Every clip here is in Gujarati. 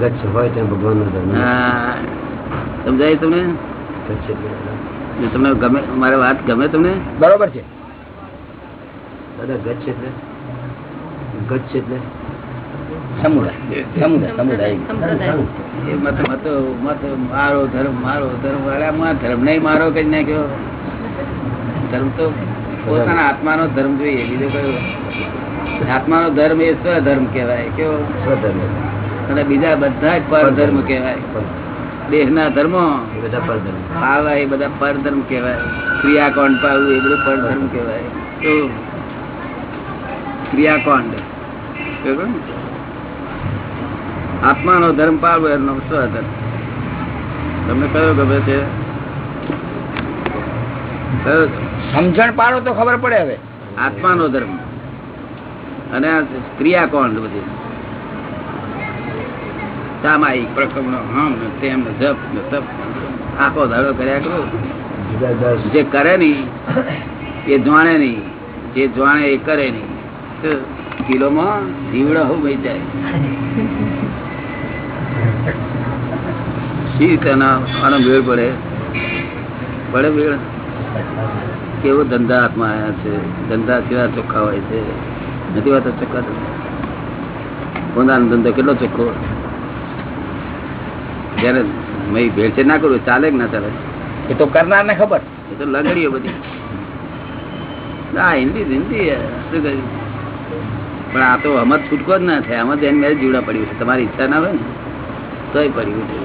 ગચ્છ હોય ત્યાં ભગવાન નો ધર્મ સમજાય તમને? ગચ્છ તમને ગમે મારી વાત ગમે તમને? બરોબર છે. દાદા ગચ્છ એટલે? ગચ્છ એટલે? સમુદાય. સમુદાય સમુદાય. એ મત મતો મત મારો ધર્મ મારો ધર્મ. વાળા ધર્મ નહીં મારો કઈ નાખ્યો ધર્મ તો પોતાના આત્માનો ધર્મ જોઈએ. બીજો કયો આત્માનો ધર્મ એ સ્વધર્મ કહેવાય. કેવો? સ્વધર્મ. અને બીજા બધા જ પરધર્મ. કહેવાય. દેહના ધર્મો આવા એ બધા પરધર્મ કહેવાય. ક્રિયાકોંડ પાળવું એ બધું પરધર્મ કહેવાય. તો ક્રિયાકોંડ. ને? આત્માનો ધર્મ પાડવો એનો સ્વધર્મ તમને કયો ગમે છે? સમજણ પાડો તો ખબર પડે હવે. આત્માનો ધર્મ. અને ક્રિયા ક્રિયાકોંડ બધી. સામાયિક પ્રકરણો હમ તેમ જપ તપ. આખો ધારો કર્યા કરો. જે કરે નહીં, એ જાણે નહીં, જે જાણે એ કરે નહીં. કિલોમાં જીવડા હું જાય. શી રીતે આનો મેળ પડે? પડે મેળ? કેવો ધંધા આવ્યા છે? ધંધા કેવા ચોખ્ખા હોય છે? નથી વાત ચોખ્ખા પોતાનો ધંધો કેટલો ચોખ્ખો? જયારે મેં ભેળસેળ ના કરું ચાલે કે ના ચાલે? એ તો કરનાર ને ખબર. એ તો લગડીઓ બધી. ના હિન્દી હિન્દી શું કર્યું પણ આ તો આમાં છૂટકો જ ના થાય. આમાં તો એને મેં જીવડા પડ્યું છે. તમારી ઈચ્છા ના હોય ને તોય પડ્યું છે.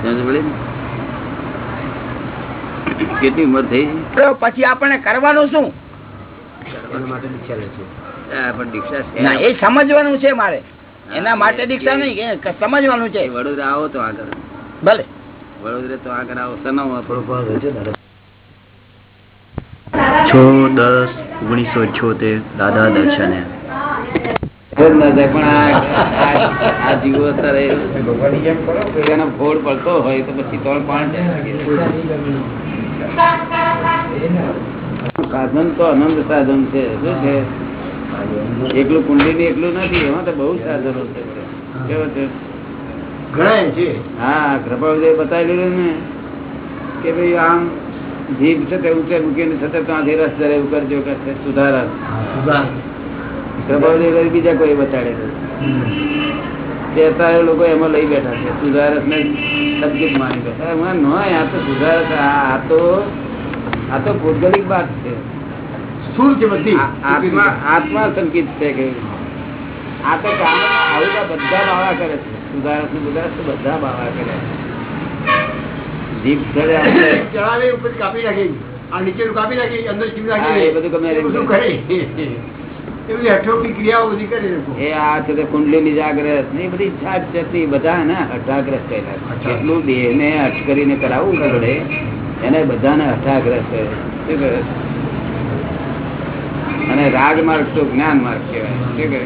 સમજ પડી ને? કેટલી ઉંમર થઈ પછી આપણે કરવાનું શું? માટે દીક્ષા લે છે. પણ દીક્ષા એ સમજવાનું છે મારે. એના માટે દીક્ષા નહીં કે સમજવાનું છે. વડોદરા આવો તો આગળ ભલે. વડોદરા તો આગળ આવો સનાવ થોડું ભાગ છે છ દસ ઓગણીસો છોતેર દાદા દર્શને. ફોડ પડતો હોય તો પછી ત્રણ પાંચ સાધન તો અનંત સાધન છે. શું છે? એકલું કુંડલી એકલું નથી એમાં તો બહુ સાધનો છે. કેવો છે? હા બતાવેલું ને કે ભાઈ આમ જીભ છે તે ઊંચે મૂકીને છતાં ત્યાંથી રસ ધરે એવું કરજો કે સુધારા વળી બીજા કોઈ બતાડે તે અત્યારે લોકો એમાં લઈ બેઠા છે સુધારસ ને સબ્જેક્ટ માની બેઠા એમાં ન આ તો સુધારસ આ આ તો આ તો ભૌગોલિક વાત છે. સ્થૂળ છે બધી? આત્મા આત્મા સંકિત છે કે આ તો ગામમાં આવું તો બધા બાવા કરે છે. સુધારસ ને સુધારસ તો બધા બાવા કરે છે. જીભ કરે ચડાવે ઉપર કાપી નાખી આ નીચેનું કાપી નાખી અંદર સીમ નાખી. બધું ગમે બધું કરે. એને બધાને હઠાગ્રસ્ત અને રાગ માર્ગ તો જ્ઞાન માર્ગ કહેવાય. શું કરે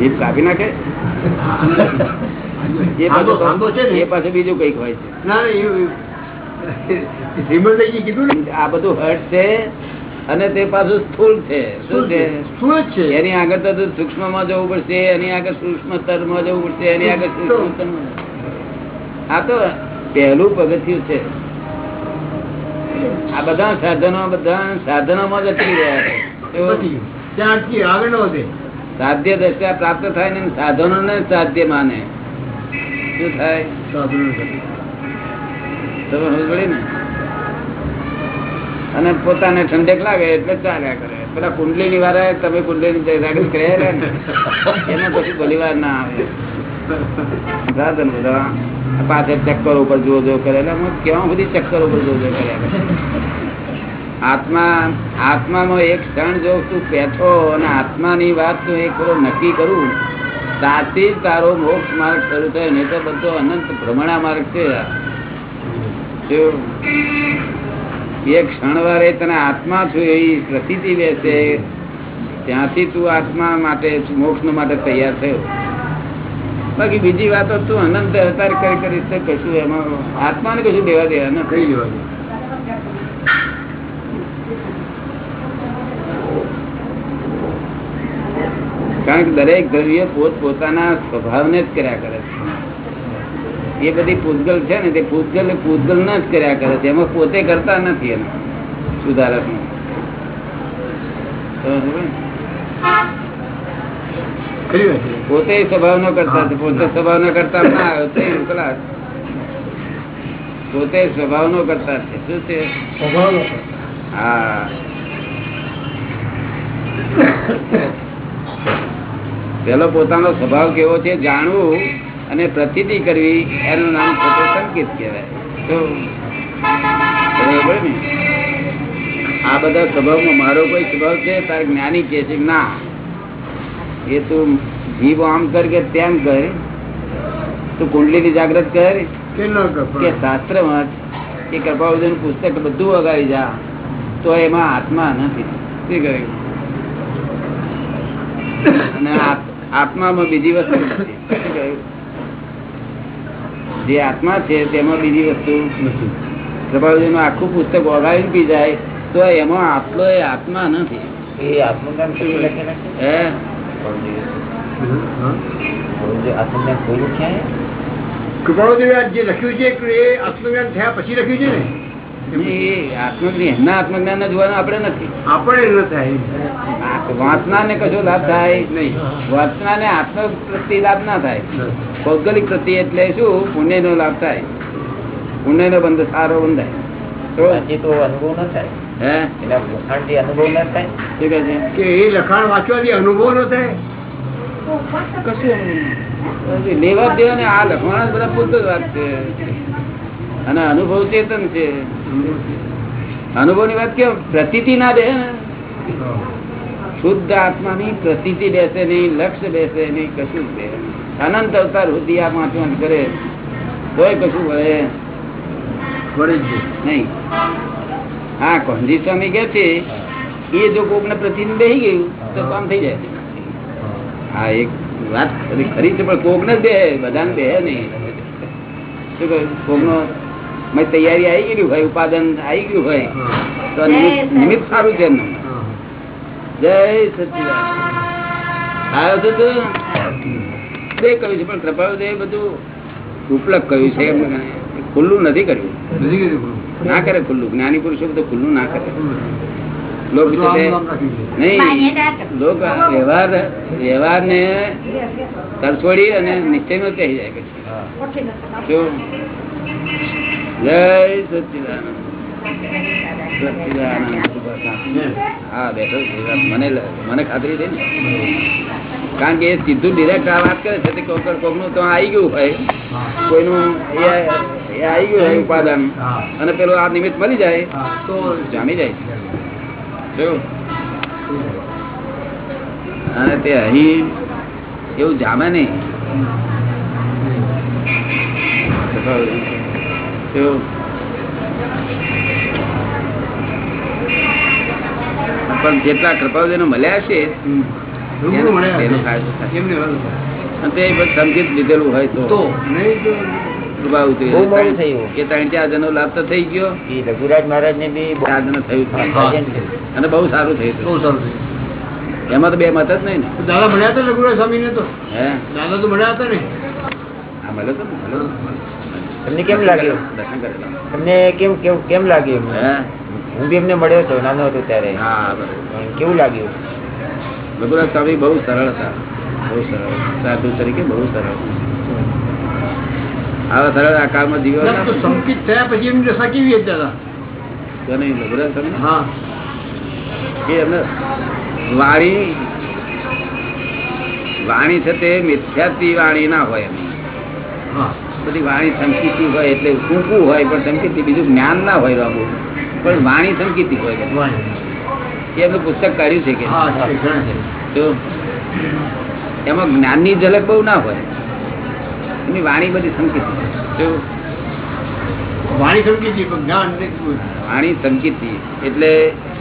જીભ કાપી નાખે? એ બીજું કંઈક હોય છે. આ બધું હટ છે અને તે પાછું સ્થુલ છે. શું છે? સ્થુલ છે. એની આગળ તો સૂક્ષ્મમાં જવું પડશે એની આગળ સૂક્ષ્મ સ્તરમાં જવું પડશે એની આગળ સૂક્ષ્મ આ તો પહેલું પગથિયું છે. આ બધા સાધનો બધા સાધનો માં જ અટકી રહ્યા છે. ત્યાં અટકી આગળ ન વધે સાધ્ય દશા પ્રાપ્ત થાય ને સાધનો ને સાધ્ય માને. શું થાય? તમે સમજ ને? અને પોતાને ઠંડક લાગે એટલે ચાલ્યા કરે. પેલા કુંડલી ની વાર તમે કુંડલી ની જાગૃત કર્યા ને? એમાં પછી ભલી વાર ના આવે. સાધન બધા. પાછળ ચક્કર ઉપર જો જો કરે. એટલે હું કેવા બધી ચક્કર ઉપર જો જો કર્યા કરે. આત્મા, આત્માનો એક ક્ષણ જો તું બેઠો અને આત્માની વાત તું એક થોડો નક્કી કરું, તાથી તારો મોક્ષ માર્ગ શરૂ થયો, નહીં તો બધો અનંત ભ્રમણા માર્ગ છે. એક ક્ષણ વારે તને આત્મા છું એવી પ્રતીતિ બેસે, ત્યાંથી તું આત્મા માટે, મોક્ષ માટે તૈયાર થયો. બાકી બીજી વાતો તું અનંત અવતાર કરી કરી છે કશું એમાં આત્માને કશું દેવા દેવા નથી. કઈ લેવાનું કારણ કે દરેક દ્રવ્ય પોત પોતાના સ્વભાવને જ કર્યા કરે છે. એ બધી પૂતગલ છે ને તે પૂતગલ પૂતગલ ન જ કર્યા કરે છે. એમાં પોતે કરતા નથી એના સુધારકનું વાત છે પોતે સ્વભાવ નો કરતા પોતે સ્વભાવ નો કરતા ના આવ્યો તો પોતે સ્વભાવ નો કરતા છે. શું છે? હા. પેલો પોતાનો સ્વભાવ કેવો છે જાણવું અને પ્રતિતિ કરવી એનું નામ પોતે સંકેત કહેવાય. તો આ બધા સ્વભાવમાં મારો કોઈ સ્વભાવ છે? તારે જ્ઞાની કે છે? ના. એ તું જીવ આમ કર કે તેમ કર. તું કુંડલીની જાગૃત કર. કે કર કે શાસ્ત્ર વાંચ કે કૃપાવર્ધન પુસ્તક બધું વગાડી જા. તો એમાં આત્મા નથી. શું કહ્યું? અને આત્મામાં બીજી વસ્તુ નથી. જે આત્મા છે તેમાં બીજી વસ્તુ નથી. કૃપાવર્ધનનું આખું પુસ્તક વગાડી પી જાય તો એમાં આટલો એ આત્મા નથી. એ આત્મજ્ઞાન શું લખેલા છે હે હા આત્મજ્ઞાન કોઈ લખ્યા કૃપાળુદેવે આ જે લખ્યું છે એ આત્મજ્ઞાન થયા પછી લખ્યું છે ને? આત્મજ્ઞાન એમના આત્મજ્ઞાન જોવાનું આપણે નથી. આપણે ન થાય વાંચના ને કશો લાભ થાય નહીં. વાંચના ને આત્મ પ્રત્યે લાભ ના થાય. ભૌગોલિક પ્રત્યે એટલે શું? પુણ્ય નો લાભ થાય. પુણ્ય નો બંધ સારો બંધાય. તો અનુભવ ન થાય. હે? એના વખાણથી અનુભવ ન થાય? શું કહે છે? કે એ લખાણ વાંચવાથી અનુભવ નો થાય? કશું લેવા દેવા ને આ લખવાનો બધા પૂરતો જ વાત છે. અને અનુભવ ચેતન છે. અનુભવની વાત કેમ? પ્રતીતિ ના દે ને. શુદ્ધ આત્માની પ્રતીતિ બેસે નહીં લક્ષ્ય બેસે નહીં કશું જ બે અનંત અવતાર સુધી આ વાંચવાનું કરે. તોય કશું વળે. વળે જ નહીં. હા કોંજી સ્વામી કે છે એ જો કોક ને પ્રતિદિન બેસી ગયું તો કામ થઈ જાય. હા એક વાત ખરી છે પણ કોક ને જ બે બધાને બે નહીં. શું કહ્યું? કોક નો તૈયારી આવી ગયેલી હોય ઉપાદન આવી ગયું હોય તો નિમિત્ત સારું છે એમનું. જય સચિદાન આવ્યો તો તું? બે કહ્યું છે પણ કૃપાળુ બધું ઉપલબ્ધ કહ્યું છે એમ. ખુલ્લું નથી કર્યું. ના કરે ખુલ્લું. જ્ઞાની પુરુષો બધું ખુલ્લું ના કરે. લોક બધું આમ વિશે આમ રાખ્યું છે. નહીં લોક વ્યવહાર વ્યવહાર ને તરછોડી અને નિશ્ચય નો થઈ જાય પછી. જય સચિદાનંદ. હા બેઠો મને મને ખાતરી થઈ ને. કારણ કે એ સીધું ડિરેક્ટ આ વાત કરે છે તે કોક કોકનું તો આવી ગયું હોય. કોઈનું એ આવી ગયું ઉપાદાન. અને પેલો આ નિમિત્ત મળી જાય તો જામી જાય. અને તે અહીં એવું જામે નહીં. પણ જેટલા કૃપાળુદેવને મળ્યા છે તે સમજી લીધેલું હોય તો તો નહીં તો કૃપાળુદેવ. બહુ મોડું થયું. એ ત્રણ ચાર જણનો લાભ તો થઈ ગયો. રઘુરાજ મહારાજ ને બી ચાર જણ થયું. હા. સજન થયું. અને બહુ સારું થયું. બહુ સારું થયું. એમાં તો બે મત જ નહીં ને. દાદા મળ્યા હતા લઘુરાજ સ્વામી ને તો? હે? દાદા તો મળ્યા હતા ને? આ મળ્યો તો ને. મળ્યો તો. તમને કેમ લાગ્યું? તમને કેમ કેમ કેમ લાગ્યું હું? બી એમને મળ્યો હતો નાનો હતો ત્યારે. હા કેવું લાગ્યું? રઘુરાજ સ્વામી બહુ સરળ હતા. બહુ સરળ. સાધુ તરીકે બહુ સરળ. આવા સરળ આકારમાં જીવો ના, સંકિત થયા પછી એમની દશા કેવી હતી? દાદા રઘુરાજ સ્વામી હા. એ એમને વાણી વાણી છે તે મિથ્યાત્વી વાણી ના હોય બધી વાણી સંકિતી હોય એટલે કૂકું હોય પણ સંકિતી બીજું જ્ઞાન ના હોય બાબુ પણ વાણી સંકિતી હોય. એ એમનું પુસ્તક કાઢ્યું છે કે એમાં જ્ઞાનની ઝલક બહુ ના હોય. એમની વાણી બધી સંકિતી વાણી પણ જ્ઞાન નહીં. વાણી સંકિતી એટલે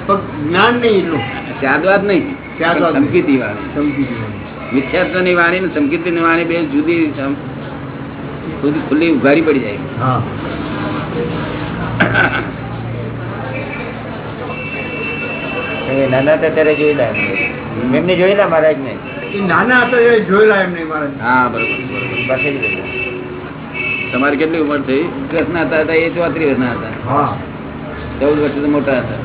પણ જ્ઞાન નહીં એટલું. ત્યાદવાદ નહીં. સંકિતી વાણી સમજી હતી વાણી. મિથ્યાત્વની વાણી ને વાણી બે જુદી ખુલ્લી ઉઘાડી પડી જાય. નાના હતા ત્યારે જોયેલા એમને. જોયેલા મહારાજ ને નાના હતા એ જોયેલા એમને મારા હા બરોબર બરોબર. બસે જ રહ્યો. તમારી કેટલી ઉંમર થઈ? વર્ષના હતા હતા એ ચોત્રીસ વર્ષના હતા. ચૌદ વર્ષ તો મોટા હતા.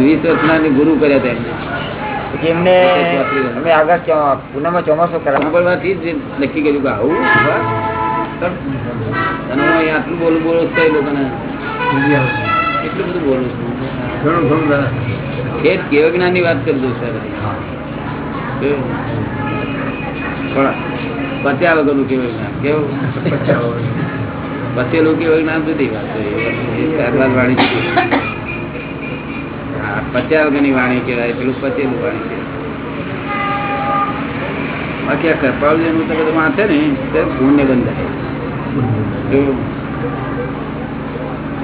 વીસ વર્ષના ને ગુરુ કર્યા હતા એમને. અમે આગળ ચો- ચોમાસું કરાવ. સાંભળવાથી જ નક્કી કર્યું કે આવું. અને હું અહીં આટલું બોલું બોલું તો લોકોને એટલું બધું બોલું છું. ઘણું ઘણું દાદા. કેવ જ્ઞાનની વાત કરી દઉં સર. હા. પણ પત્યા વગરનું કેવું જ્ઞાન કેવું? પત્યેલું કેવું જ્ઞાન જુદી વાત વાણી પત્યા વગરની વાણી કહેવાય. પેલું પત્યેલું વાણી કહેવાય બાકી આ કૃપાળુજીનું તો બધું વાંચે ને, તે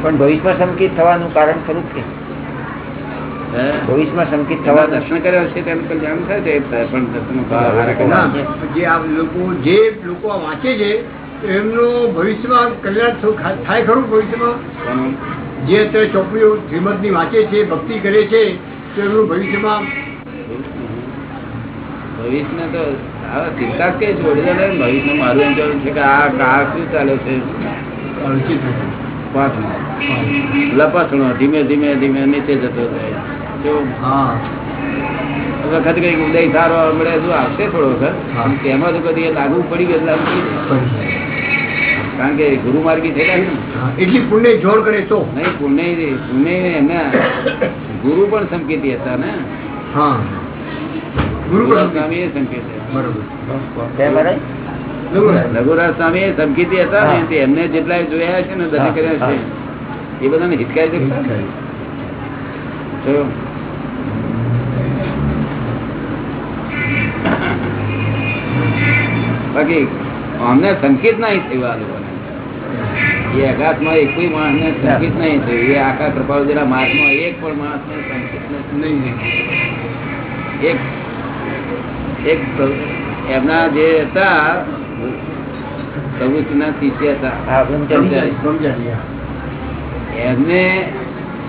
પણ ભવિષ્યમાં સંકિત થવાનું કારણ ખરું કે? ભવિષ્યમાં શંકિત થવા દર્શન કર્યા છે તેમ કલ્યાણ થાય છે. જે આ લોકો જે લોકો વાંચે છે એમનું ભવિષ્યમાં કલ્યાણ થયું થાય ખરું ભવિષ્યમાં? જે અત્યારે ચોપડીઓ શ્રીમદની વાંચે છે ભક્તિ કરે છે તો એમનું ભવિષ્યમાં? ભવિષ્યને તો આ ચિંતા કે છોડી દે ભવિષ્ય મારું એમ કહેવું છે કે આ કાળ શું ચાલે છે. લપસણો ધીમે ધીમે ધીમે નીચે જતો જાય. હા. વખત કઈ ઉદય સારો મળે શું આવશે થોડો વખત. તેમાં તો કદી લાગુ પડી ગયું લાગુ પડી કારણ કે ગુરુ માર્ગી થયેલા ને. એટલી પુણ્ય જોડ કરે તો. નહીં પુણ્ય પુણ્ય એમના ગુરુ પણ સંકેતી હતા ને. હા. ગુરુ સ્વામી એ સંકેત. લઘુરાજ. સ્વામી એ સંકેતી હતા ને એમને જેટલા જોયા છે ને દર્શન કર્યા છે. એ બધાને હિતકારી બાકી અમને સંકેત નહીં થયું આ લોકોને. એ આકાશમાં એક કોઈ માણસને સંકેત નહીં થયું. એ આખા કૃપાળુજીના માર્ગમાં એક પણ માણસને સંકેત નહીં એક એક એમના જે હતા પ્રભુશ્રીના શિષ્ય હતા. એમને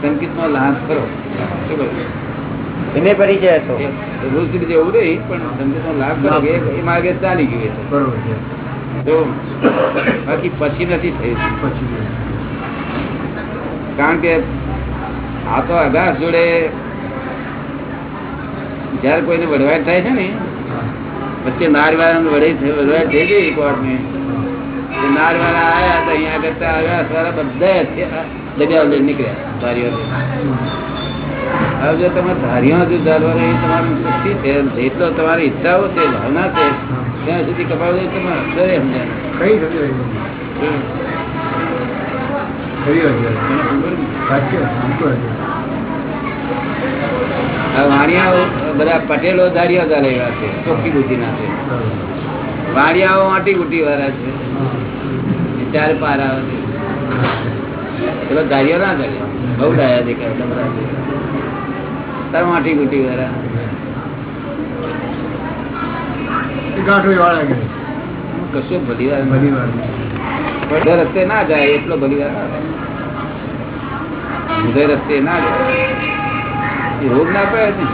સંકેતનો લાભ કરો. શું? એને પરિચય હતો. એ પ્રભુશ્રી જેવું નહીં પણ ધંધો લાભ કરે એ માર્ગે ચાલી ગયું બરોબર છે. તો બાકી પછી નથી થયું પછી કારણ કે આ તો અગાસ જોડે જયારે કોઈને વડવાટ થાય છે ને. વચ્ચે નારવાળા વડે વડવાટ થઈ ગઈ કોર્ટની. નારવાળા આયા તો અહીંયા કરતા અગાસ વાળા બધા લઈને નીકળ્યા ધારીઓ હવે જો તમે ધાર્યા જો ચાલવાનું એ તમારી શક્તિ છે. જેટલો તમારી ઈચ્છાઓ છે ભાવના છે ત્યાં સુધી કપાળ તમે અક્ષરે સમજાય કઈ વાણિયાઓ બધા પટેલો ધારિયા ચાલે એવા છે ચોખ્ખી બુદ્ધિના છે. વાણિયાઓ આટી ગુટી વાળા છે. ચાર પાર આવે છે. પેલો ધારીઓ ના ચાલે બહુ ડાયા દેખાય ડમરા છે ગુટી વાળા કશું ભલી વાર બધી વાર બધા રસ્તે ના જાય એટલો ભલી ના રસ્તે ના જાય. એ રોગ ના પડે ને.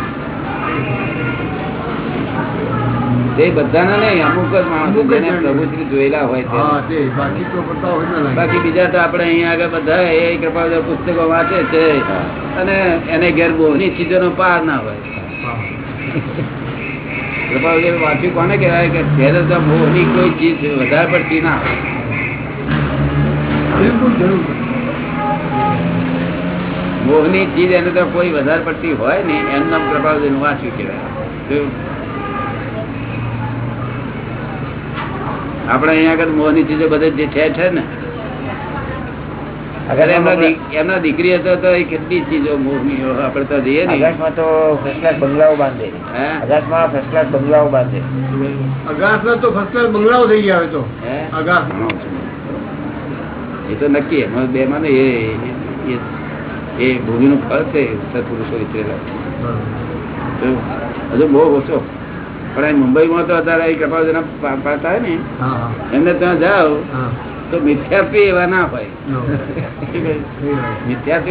તે બધાના નહીં અમુક જ માણસો જેને પ્રભુશ્રી જોયેલા હોય છે. તે બાકી બીજા તો આપણે અહીંયા આગળ બધા એ કૃપા પુસ્તકો વાંચે છે. અને એને ઘેર બોની ચીજોનો પાર ના હોય. હા. કૃપા વાંચ્યું કોને કહેવાય કે ઘેર તો મોહની કોઈ ચીજ વધારે પડતી ના હોય. મોહની ચીજ એને તો કોઈ વધારે પડતી હોય ને એનું નામ કૃપાળુજીનું વાંચ્યું કહેવાય. શું? આપણે અહીંયા આગળ મોહની ચીજો બધે જે છે છે ને. અગર એમના દીકરી હતો તો એ કેટલી ચીજો મોહની આપડે તો જઈએ ને આકાશમાં તો ફર્સ્ટ ક્લાસ બંગલાઓ બાંધે? આકાશમાં ફર્સ્ટ ક્લાસ બંગલાઓ બાંધે. અગાસના તો ફર્સ્ટ ક્લાસ બંગલાઓ થઈ ગયા તો? અગાસ એ તો નક્કી એમાં બે માં એ એ- ભૂમિ નું ફળ છે સત્પુરુષો વિચરેલા. હજુ બહુ ઓછો. પણ અહીં મુંબઈમાં તો અત્યારે કપાળજના પાડતા હોય ને એમને ત્યાં જાઓ તો મિથ્યાર્થી એવા ના હોય.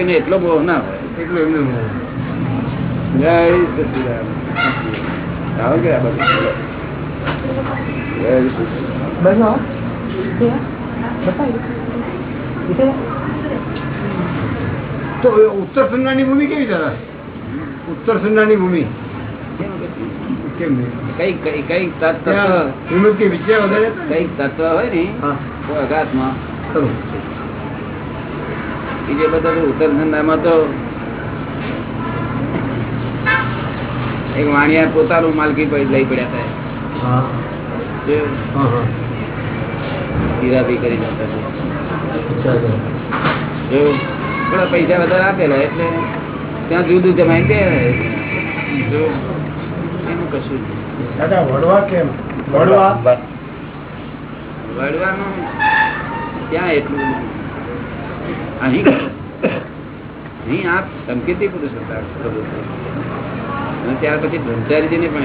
ને. એટલો બહુ ના હોય. એટલું એમનું જય. આવો કે આ બાજુ? તો ઉત્તર સુંદરની ભૂમિ કેવી દાદા ઉત્તર સુંદરની ભૂમિ? કઈ કઈ તત્વ? કઈ તત્વ હોય ને? હા. તો. બીજે બધા એક વાણિયા પોતાનું માલકી લઈ પડ્યા હતા હીરાભી કરી થોડા પૈસા વધારે આપેલા એટલે ત્યાં જુદું જમાય કે કશું? દાદા વડવા કેમ? વડવા વડવાનું ત્યાં એટલું અહીં અહીં આપ સંકેતી પુરુષ હતા અને ત્યાર પછી બ્રહ્મચારીજીને પણ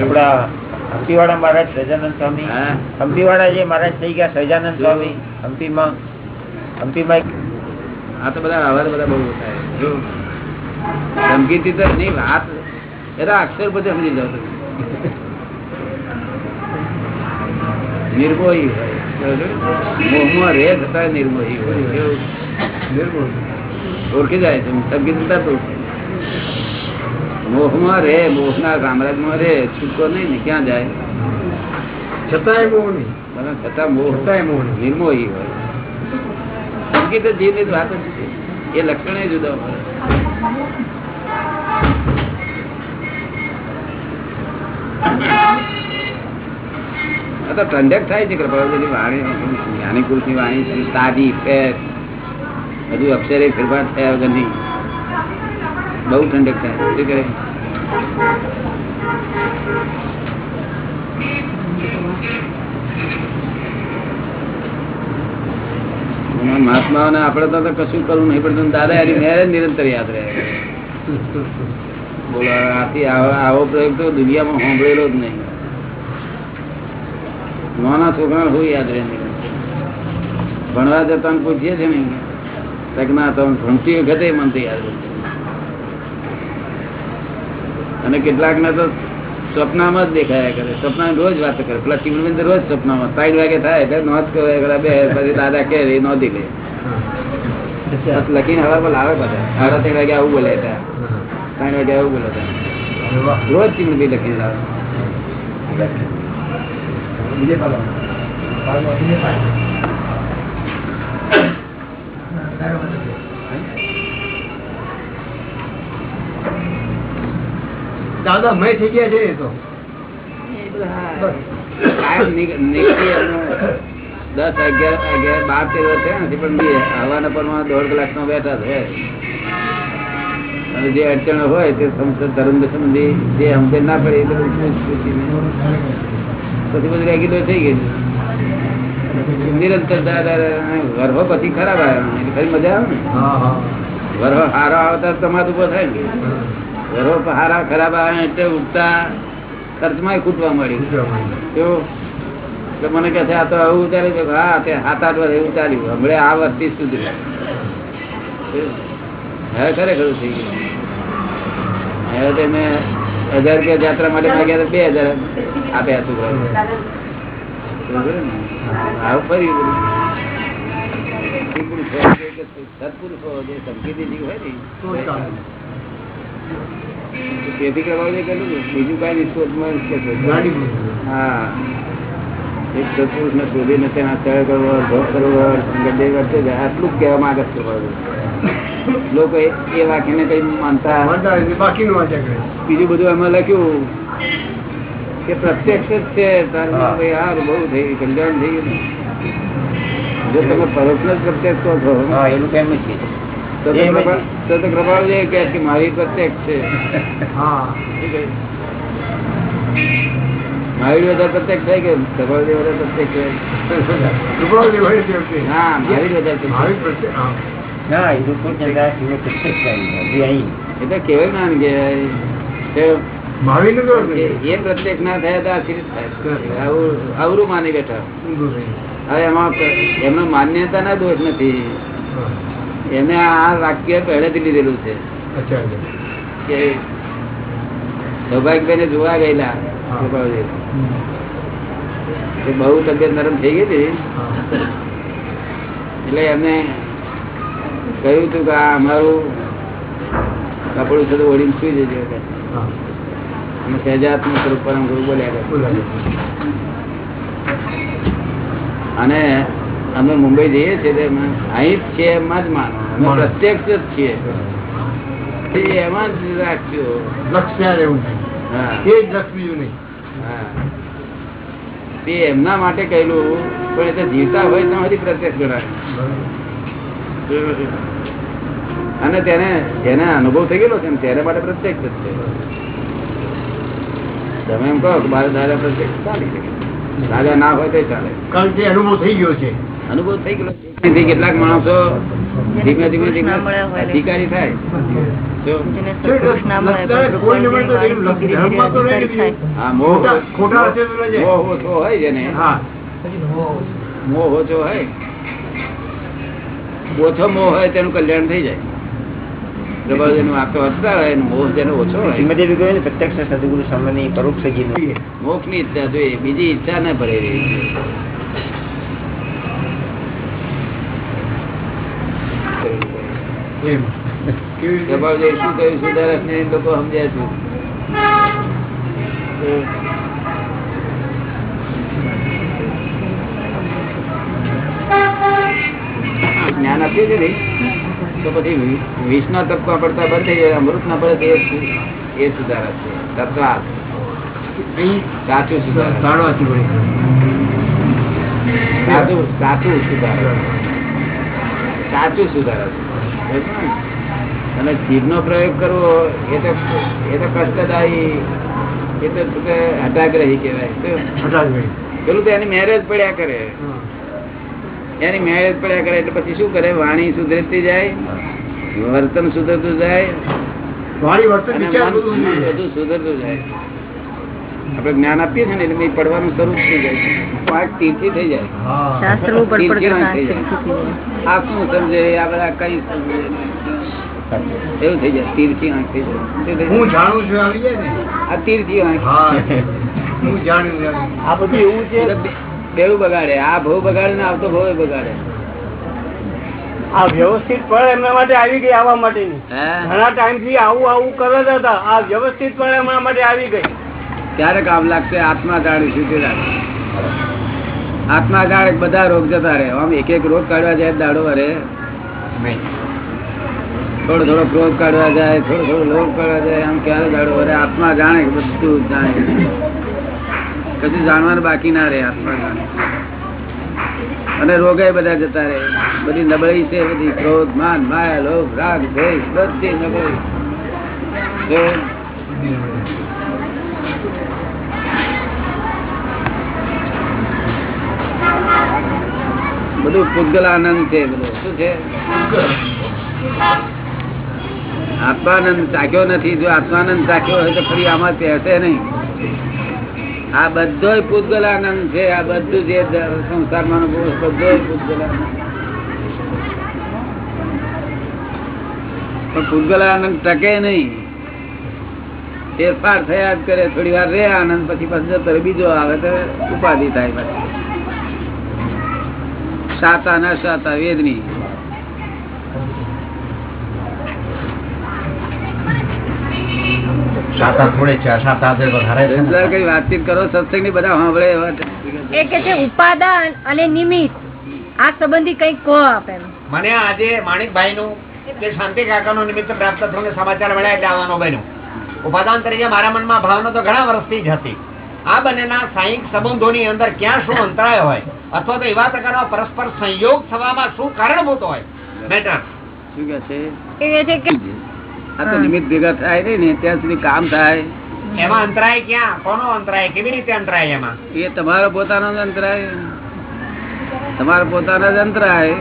એવડા આપડા મહારાજ સહજાનંદ સ્વામી. હા. જે મહારાજ થઈ ગયા સહજાનંદ સ્વામી. હમ્પીમાં હમ્પીમાં આ તો બધા આવા બધા બહુ થાય જો. ધમકીથી તો નહીં વાત એ તો અક્ષર બધે સમજી જાવ તમે. નિર્મોહી હોય. મોહમાં રે થતા નિર્મોહી હોય. ઓળખી જાય છે. સંગીત ઓળખે. મોહમાં રે મોહના સામ્રાજ્યમાં રે. છૂટકો નહીં ને ક્યાં જાય? છતાંય મોહ નહીં. બરાબર? છતાં મોહ છતાંય મોહ નિર્મોહી હોય. સંગીત જીવની વાત જ છે. એ લક્ષણ જુદા હોય. તો ઠંડક થાય છે કૃપાળુની વાણી જ્ઞાની પુરુષની વાણી તાજી ફેર. હજુ અક્ષરે ફેરફાર થયા વગરની બહુ ઠંડક થાય. શું કરે? મહાત્માઓને આપણે તો કશું કરવું નહીં પડતું દાદા એની મેરે નિરંતર યાદ રહે. બોલો આથી આવો પ્રયોગ તો દુનિયામાં સાંભળેલો જ નહીં. નાના છોકરા શું યાદ રહે ભણવા જતા પૂછીએ છે ને તકના ભણતી વખતે મને યાદ રહે. અને કેટલાક ને તો સ્વપ્નામાં જ દેખાયા કરે. સપના રોજ વાત કરે. પેલા ચીમણબેન રોજ સપનામાં સાઈડ વાગે થાય એટલે નોંધ કરે કરે બે પછી દાદા કે એ નોંધી લે. લખીને હવા પર લાવે બધા સાડા ત્રણ વાગે આવું બોલે હતા ત્રણ વાગે આવું બોલો રોજ ચીમડી લખી લાવો. દાદા મય થઈ ગયા છે તો. દસ અગિયાર અગિયાર બાર તેર વર્ષ થયા નથી પણ હવાના પરમાં દોઢ કલાક નો બેઠા છે. અને જે અડચણો હોય તે ધર્મ સંબંધી જે અમને ના પડે એ બધું પૂછીને પછી બધું રેગ્યુલર થઈ ગયું નિરંતર ગર્ભ પછી ખરાબ આવે. ખરી મજા આવે ને? ગર્ભ હારા આવતા તમારે ઊભો થાય ને ગર્ભ હારા ખરાબ આવે એટલે ઉઠતા ખર્ચમાં ખૂટવા મળ્યું કેવું મને કહે છે આ તો આવું ઉતાર્યું હા તે સાત આઠ વર્ષ એવું ચાલ્યું. હમણાં આ વર્ષથી સુધર્યું હવે ખરેખર થઈ ગયું? હવે હજાર રૂપિયા યાત્રા માટે માંગ્યા બે હજાર આપ્યા છોકરા આવું ફરી સત્પુરુષો જે હોય ને. તેથી કરવા બીજું કઈ નહીં શોધમાં. હા. એક સત્પુરુષ ને શોધીને તેના ચળ કરવો ભોગ કરવો. આટલું જ કહેવા માંગે છે. લોકો એ વાક્યને કઈ માનતા બાકીનું બીજું બધું એમાં લખ્યું કે પ્રત્યક્ષ જ છે ભાઈ હાર બહુ થઈ કલ્યાણ થઈ ગયું. જો તમે પરોક્ષ જ પ્રત્યક્ષ કહો છો. એનું કેમ છે. તો તો જે કહે કે મારી પ્રત્યક્ષ છે. હા. મહાવીર વધારે પ્રત્યક્ષ થાય કે વધારે. હા વધારે પ્રત્યક્ષ. ના એ લોકો એટલે કેવું? એ- ના થયા આવરું માની બેઠા. હવે એમાં એમનો માન્યતા ના દોષ નથી. એને આ વાક્ય પહેલેથી લીધેલું છે. કે અચ્છા. કે જોવા ગયેલા. બહુ તબિયત નરમ થઈ ગઈ હતી. એટલે એમને કહ્યું હતું કે આ અમારું કપડું છે તો ઓળીને સુઈ જજો હા. અને સહેજાત્મક સ્વરૂપ પરમ ગુરુ બોલ્યા અને અમે મુંબઈ જઈએ છીએ અહીં જ છીએ એમાં જ માનો. અમે પ્રત્યક્ષ જ છીએ. એમાં જ રાખજો લક્ષ રહેવું એ જ લક્ષ્મીયું નહીં. તે એમના માટે કહેલું પણ એ તો જીવતા હોય તો હજી પ્રત્યક્ષ ગણાય. અને તેને જેને અનુભવ થઈ ગયેલો છે તેને માટે પ્રત્યક્ષ જ છે. તમે એમ કહો કે મારે દાદા પ્રત્યક્ષ ચાલી શકે. દાદા ના હોય તો ચાલે. કારણ કે અનુભવ થઈ ગયો છે. અનુભવ થઈ ગયેલો છે. કેટલાક માણસો ધીમે ધીમે ધીમે અધિકારી થાય. મોહ ઓછો હોય. ઓછો મોહ હોય તેનું કલ્યાણ થઈ જાય. બીજી ઈચ્છા ના જબરદસ્ત શું કહ્યું? સુધારક ને લોકો સમજ્યા છું. આપ્યું છે ને? તો પછી વિ- વિષ ના તપવા પડતા બંધ થઈ જાય અમૃત ના પડે એ સુ- એ સુધારક છે. તત્વા. સાચું સુધારા. સાચું સાચું સુધારક સાચું સુધારક અને જીભનો પ્રયોગ કરવો એ તો એ તો કષ્ટદાયી એ તો હટાગ્રહી કહેવાય? પેલું તો એની મેરેજ પડ્યા કરે. એની મેરેજ પડ્યા કરે એટલે પછી શું કરે? વાણી સુધરતી જાય વર્તન સુધરતું જાય વાણી વર્તન અને વિચાર મન બધું સુધરતું જાય. આપડે જ્ઞાન આપીએ છીએ ને એટલે પડવાનું શરૂ થઈ જાય પાંચ તીર્થી થઈ જાય. શાસ્ત્ર ઉપર તીર્થી પડતા વાંચ થઈ જાય. થઈ જાય આ શું સમજે? આ બધા કઈ સમજે? એવું થઈ જાય. તીર્થી આંખ થઈ જાય. હું જાણું છું આવી જાય ને. આ તીર્થી આંખ. હું. જાણું આ બધું એવું છે એટલે બગાડે. આ ભવ બગાડે ને આવતો ભવ બગાડે. આ વ્યવસ્થિત પણ એમના માટે આવી ગઈ આવવા માટેની. ઘણા ટાઈમથી આવું આવું કરે હતા. આ વ્યવસ્થિત પણ એમના માટે આવી ગઈ. ક્યારે કામ લાગશે આત્મા જાણીશું તે. આત્મા જાણે બધા રોગ જતા રહે. આમ એક એક રોગ કાઢવા જાય દાડો અરે થોડો થોડો રોગ કાઢવા જાય થોડો થોડો રોગ કાઢવા જાય આમ ક્યારે દાડો અરે આત્મા જાણે બધું જાણે કશું જાણવાનું બાકી ના રહે અને રોગે બધા જતા રહે. બધી નબળી છે બધી. ક્રોધ, માન, માયા, લોભ, રાગ ભેષ બધી નબળી. બધું પૂગલ આનંદ છે બધું. શું છે? આત્માનંદ ચાખ્યો નથી. જો આત્માનંદ ચાખ્યો હોય તો ફરી આમાં પહેશે નહીં. આ બધો પૂતગલ આનંદ છે, આ બધું જે સંસારમાં બધો પૂતગલ પણ પૂતગલ આનંદ ટકે નહીં. ફેરફાર થયા જ કરે, થોડી વાર રે આનંદ, પછી પાછો બીજો આવે તો ઉપાધિ થાય પછી. સાતા ના સાતા, વેદની. વાતચીત કરો સત્સંગની બધા સાંભળે એ કે છે ઉપાદાન અને નિમિત્ત આ સંબંધી કઈ કહો આપે મને આજે માણિકભાઈ નું કે શાંતિ કાકા નું નિમિત્ત પ્રાપ્ત થયું સમાચાર મળ્યા એટલે આવવાનો બન્યું. ઉપાદાન તરીકે મારા મનમાં ભાવના તો ઘણા વર્ષથી જ હતી. આ બંનેના સાયિક સંબંધોની અંદર ક્યાં શું અંતરાય હોય અથવા તો એવા પ્રકારના પરસ્પર સંયોગ થવામાં શું કારણભૂત હોય? મેટર. શું કે છે? કહે છે કે આ તો નિમિત્ત ભેગા થાય ને ત્યાં સુધી કામ થાય. એમાં અંતરાય ક્યાં? કોનો અંતરાય? કેવી રીતે અંતરાય એમાં? એ તમારો પોતાનો જ અંતરાય. તમારો પોતાનો જ અંતરાય.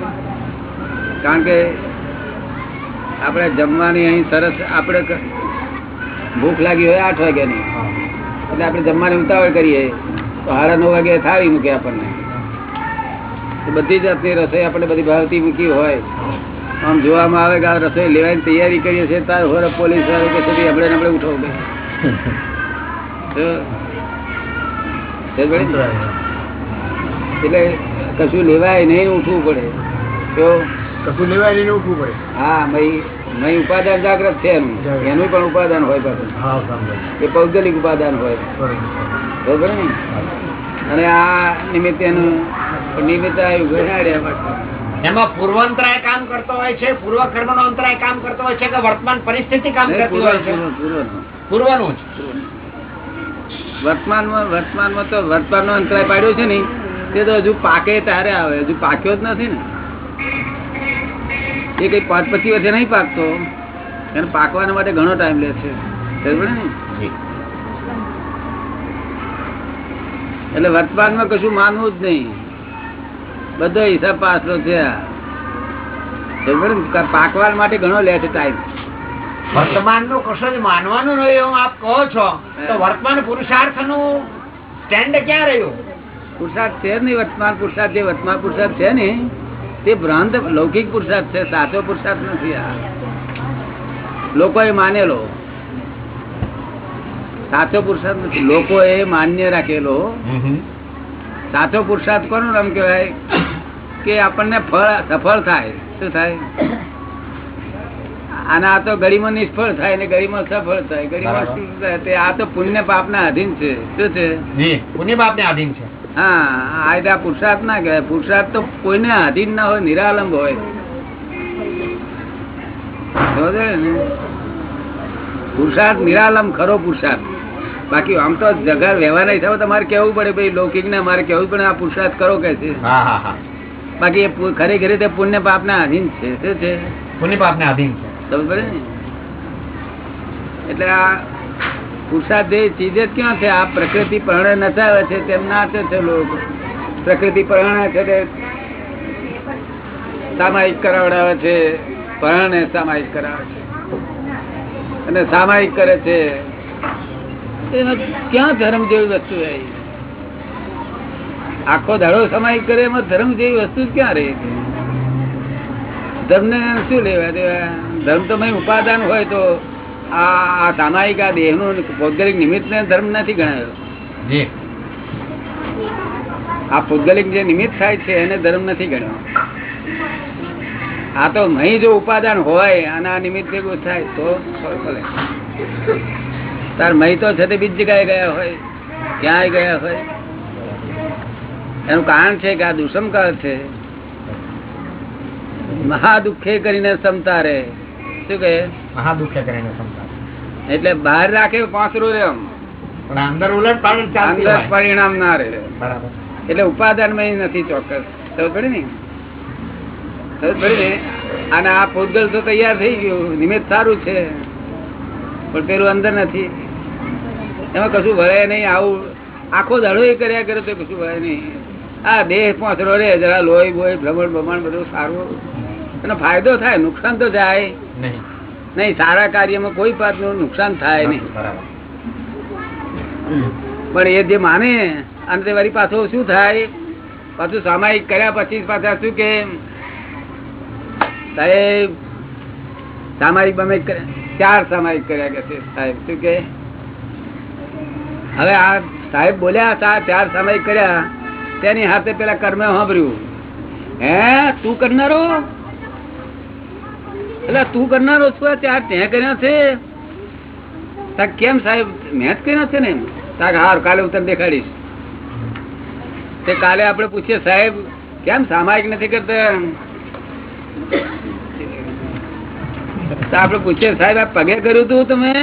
કારણ કે આપણે જમવાની અહીં સરસ આપણે ભૂખ લાગી હોય આઠ વાગ્યાની. એટલે આપણે જમવાની ઉતાવળ કરીએ. તો સાડા નવ વાગે થાળી મૂકે આપણને. બધી જાતની રસોઈ આપણે બધી ભાવતી મૂકી હોય. આમ જોવામાં આવે કે આ રસોઈ લેવાની તૈયારી કરીએ છીએ તાર હોર પોલીસ વાળો કે છે આપણે આપણે ઉઠો? એટલે કશું લેવાય નહીં ઉઠવું પડે. તો કશું લેવાય નહીં ઉઠવું પડે. હા મય નહીં ઉપાદાન જાગ્રત છે એનું. એનું પણ ઉપાદાન હોય પાછું. એ પૌગોલિક ઉપાદાન હોય. બરોબર. ને? અને આ નિમિત્તે એનું નિમિત્ત આવ્યું ઘટાડ્યા એમાં પૂર્વાંતરાય કામ કરતો હોય છે પૂર્વ કર્મ નો અંતરાય કામ કરતો હોય છે કે વર્તમાન પરિસ્થિતિ કામ કરતી હોય છે? પૂર્વ- પૂર્વનું. જ. વર્તમાનમાં વર્તમાનમાં તો વર્તમાનનો અંતરાય પાડ્યો છે ને તે તો હજુ પાકે ત્યારે આવે હજુ પાક્યો જ નથી ને. એ કઈ પાંચ પચીસ વર્ષે નહીં પાકતો. એને પાકવાના માટે ઘણો ટાઈમ લે છે. એટલે વર્તમાનમાં કશું માનવું જ નહીં. બધો હિસાબ પાછલો છે? પાકવા માટે ઘણો લે છે ટાઈમ વર્તમાનનું કશું જ માનવાનું નહીં એવું આપ કહો છો. તો વર્તમાન પુરુષાર્થનું સ્ટેન્ડ ક્યાં રહ્યું? પુરુષાર્થ છે નહીં વર્તમાન પુરુષાર્થ જે વર્તમાન પુરુષાર્થ છે ને તે ભ્રાંત લૌકિક પુરુષાર્થ છે સાચો પુરુષાર્થ નથી આ. લોકોએ માનેલો. સાચો પુરુષાર્થ નથી લોકોએ માન્ય રાખેલો. સાચો પુરુષાર્થ કોનું નામ કહેવાય? કે આપણને ફળ સફળ થાય. શું થાય? અને આ તો ગરીમાં નિષ્ફળ થાય ને ગરીમાં સફળ થાય. ગરીમાં શું થાય? તે આ તો પુણ્ય પાપના અધીન છે. શું છે? પુણ્ય પાપ ને આધીન છે. હા આ આ પુરુષાર્થ ના કહેવાય. પુરુષાર્થ તો કોઈને આધીન ના હોય નિરાલંબ હોય. પુરુષાર્થ નિરાલંબ ખરો પુરુષાર્થ બાકી આમ તો જગા વ્યવહારના હિસાબે તમારે કેવું પડે ભાઈ લૌકિક ને મારે કેવું પડે આ પુરુષાર્થ કરો કે છે? બાકી એ ખરેખર રીતે પુણ્ય પાપ ના આધીન છે શું છે? પુણ્ય પાપ ને આધીન છે. સમજ પડે ને? એટલે આ પુરુષાર્થ જે ચીજ જ ક્યાં છે? આ પ્રકૃતિ પરણે નચાવે છે તેમ નાચે છે લોકો. પ્રકૃતિ પરણે છે તે સામાયિક કરાવડાવે છે પરણે સામાયિક કરાવે છે. અને સામાયિક કરે છે એમાં ક્યાં ધર્મ જેવી વસ્તુ રહી? આખો દાડો સમાય કરે એમાં ધર્મ જેવી વસ્તુ ક્યાં રહી? ધર્મ ને શું લેવા દેવા? ધર્મ તો ઉપાદાન હોય તો આ સામાયિક આ દેહનું ભૌગોલિક નિમિત્ત ને ધર્મ નથી ગણાયો. આ ભૌગોલિક જે નિમિત્ત થાય છે એને ધર્મ નથી ગણ્યો. આ તો મહી જો ઉપાદાન હોય અને આ નિમિત્ત ભેગું થાય તો ભલે તાર મહી તો છે તે બીજી જગ્યાએ ગયા હોય. ક્યાંય ગયા હોય. એનું કારણ છે કે આ દુષ્મકાળ છે. મહાદુખે કરીને સમતા રે. શું કહે? મહાદુખે કરીને સમતા એટલે બહાર રાખે પાંચરો રે આમ પણ અંદર ઉલટ અંદર પરિણામ ના રે બરાબર. એટલે ઉપાદાન નથી ચોક્કસ. ખબર પડી ને? ખબર પડી ને? અને આ પૂતગલ તો તૈયાર થઈ ગયું. નિમિત્ત સારું છે. પણ પેલું અંદર નથી. એમાં કશું ભરાય નહીં આવું આખો દાડો એ કર્યા કરે તો કશું ભરાય નહીં. આ દેહ પોચરો રે જરા લોહી બોય ભ્રમણ ભ્રમણ બધું સારું. એનો ફાયદો થાય નુકસાન તો જાય નહીં. નહીં સારા કાર્યમાં કોઈ પાતનું નુકસાન થાય નહીં. પણ એ જે માને અને તે વળી પાછો શું થાય? પાછું સામાયિક કર્યા પછી પાછા શું કે સાહેબ સામાયિક બમે ચાર સામાયિક કર્યા કે સાહેબ શું કે? હવે આ સાહેબ બોલ્યા હતા ચાર સામાયિક કર્યા, તેની હાથે પેલા કર્મે સાંભળ્યું હે, તું કરનારો? એટલે તું કરનારો છું ચાર તે કર્યા છે? તા કેમ સાહેબ, મેં જ કર્યા છે ને તાક હાર, કાલે હું તને દેખાડીશ. તે કાલે આપણે પૂછીએ, સાહેબ, કેમ સામાયિક નથી કરતા? આપણે પૂછીએ, સાહેબ, આ પગે કર્યું તું તમે?